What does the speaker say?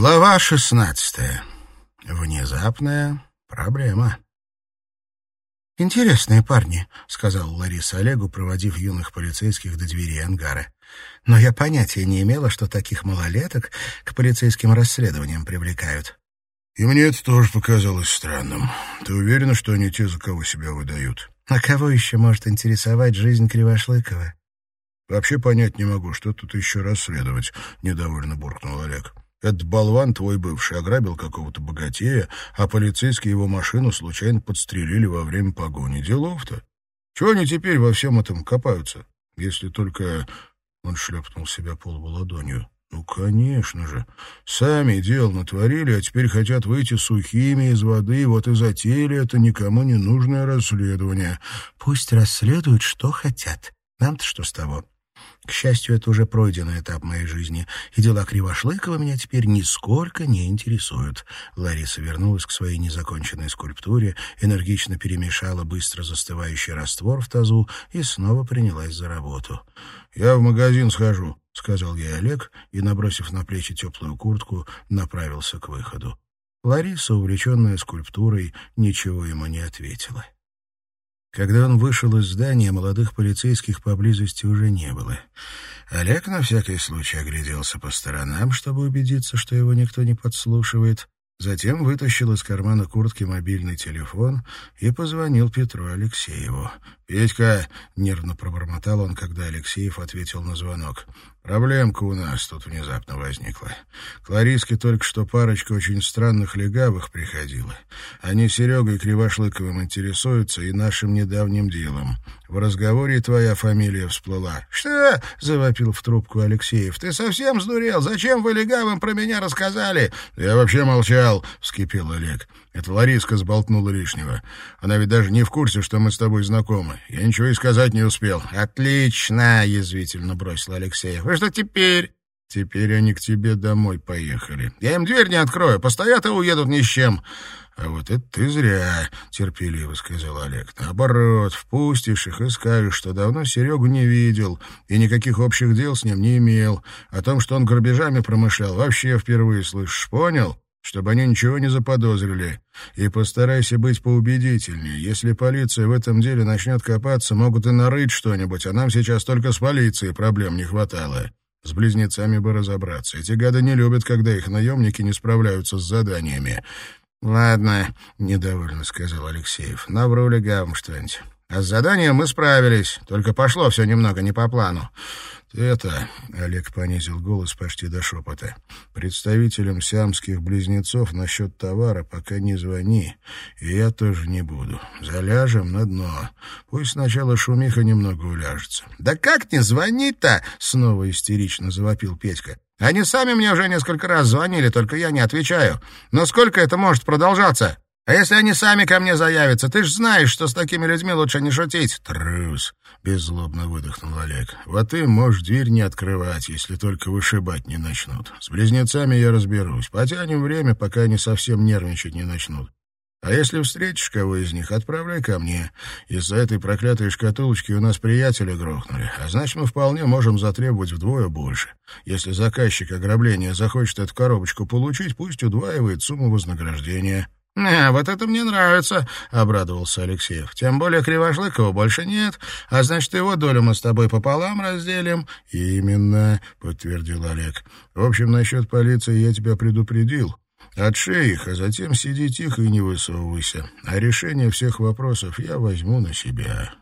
Глава шестнадцатая. Внезапная проблема. «Интересные парни», — сказал Лариса Олегу, проводив юных полицейских до двери ангара. «Но я понятия не имела, что таких малолеток к полицейским расследованиям привлекают». «И мне это тоже показалось странным. Ты уверена, что они те, за кого себя выдают?» «А кого еще может интересовать жизнь Кривошлыкова?» «Вообще понять не могу, что тут еще расследовать», — недовольно буркнул Олег. Этот болван твой бывший ограбил какого-то богатея, а полицейские его машину случайно подстрелили во время погони. Делов-то. Чего они теперь во всем этом копаются? Если только... Он шлепнул себя по ладонью. Ну, конечно же. Сами дел натворили, а теперь хотят выйти сухими из воды, вот и затеяли это никому не нужное расследование. Пусть расследуют, что хотят. Нам-то что с того? К счастью, это уже пройденный этап моей жизни, и дела Кривошлыкова меня теперь нисколько не интересуют. Лариса вернулась к своей незаконченной скульптуре, энергично перемешала быстро застывающий раствор в тазу и снова принялась за работу. «Я в магазин схожу», — сказал ей Олег и, набросив на плечи теплую куртку, направился к выходу. Лариса, увлеченная скульптурой, ничего ему не ответила. Когда он вышел из здания, молодых полицейских поблизости уже не было. Олег на всякий случай огляделся по сторонам, чтобы убедиться, что его никто не подслушивает, Затем вытащил из кармана куртки мобильный телефон и позвонил Петру Алексееву. «Петька!» — нервно пробормотал он, когда Алексеев ответил на звонок. «Проблемка у нас тут внезапно возникла. К Лариске только что парочка очень странных легавых приходила. Они Серегой Кривошлыковым интересуются и нашим недавним делом. В разговоре твоя фамилия всплыла». «Что?» — завопил в трубку Алексеев. «Ты совсем сдурел? Зачем вы легавым про меня рассказали?» «Я вообще молчал», — вскипел Олег. «Это Лариска сболтнула лишнего. Она ведь даже не в курсе, что мы с тобой знакомы. Я ничего и сказать не успел. Отлично, язвительно бросил Алексеев. Вы что теперь? Теперь они к тебе домой поехали. Я им дверь не открою, постоят и уедут ни с чем. А вот это ты зря, терпеливо сказал Олег. Наоборот, впустишь их и скажешь, что давно Серегу не видел и никаких общих дел с ним не имел. О том, что он грабежами промышлял, вообще впервые слышишь, понял? Чтобы они ничего не заподозрили. И постарайся быть поубедительнее. Если полиция в этом деле начнет копаться, могут и нарыть что-нибудь, а нам сейчас только с полицией проблем не хватало. С близнецами бы разобраться. Эти гады не любят, когда их наемники не справляются с заданиями. — Ладно, — недовольно сказал Алексеев, — навру легавым что-нибудь. А с заданием мы справились, только пошло все немного не по плану. «Это...» — Олег понизил голос почти до шепота. «Представителям сиамских близнецов насчет товара пока не звони, и я тоже не буду. Заляжем на дно. Пусть сначала шумиха немного уляжется». «Да как не звонить-то?» — снова истерично завопил Петька. «Они сами мне уже несколько раз звонили, только я не отвечаю. Но сколько это может продолжаться?» А если они сами ко мне заявятся? Ты ж знаешь, что с такими людьми лучше не шутить. Трус, беззлобно выдохнул Олег. Вот ты можешь дверь не открывать, если только вышибать не начнут. С близнецами я разберусь. Потянем время, пока они совсем нервничать не начнут. А если встретишь кого из них, отправляй ко мне. Из-за этой проклятой шкатулочки у нас приятеля грохнули. А значит, мы вполне можем затребовать вдвое больше. Если заказчик ограбления захочет эту коробочку получить, пусть удваивает сумму вознаграждения. «А, вот это мне нравится», — обрадовался Алексеев. «Тем более Кривошлыкова больше нет, а значит, его долю мы с тобой пополам разделим». «Именно», — подтвердил Олег. «В общем, насчет полиции я тебя предупредил. Отшей их, а затем сиди тихо и не высовывайся. А решение всех вопросов я возьму на себя».